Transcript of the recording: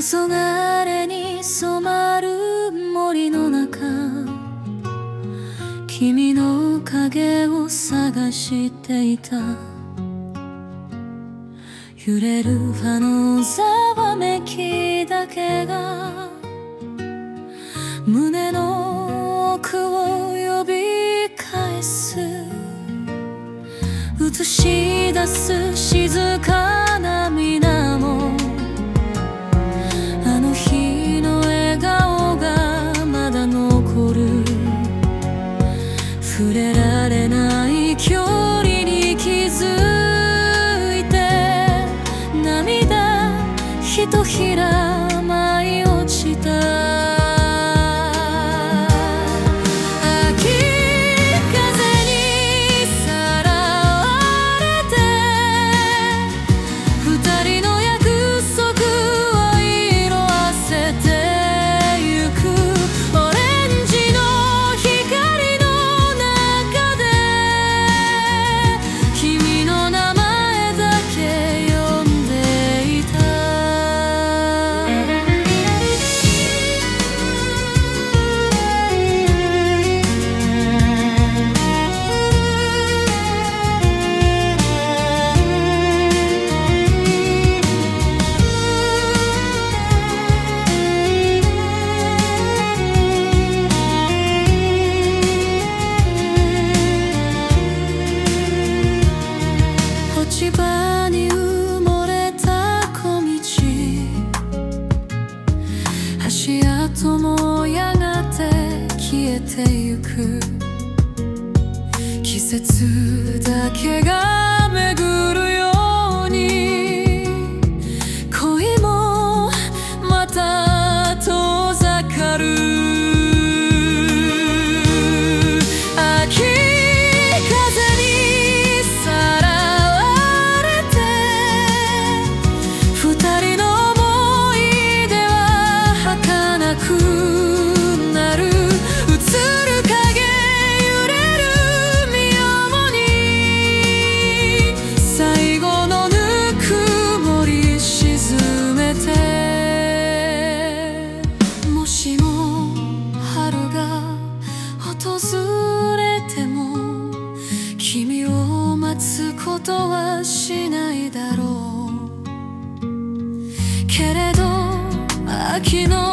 黄昏に染まる森の中。君の影を探していた。揺れる葉のざわめきだけが。胸の奥を呼び返す。映し出す静かな水られない距離に気づいて涙ひとひら舞い落ちた。てゆく。季節だけが待つことはしないだろう。けれど秋の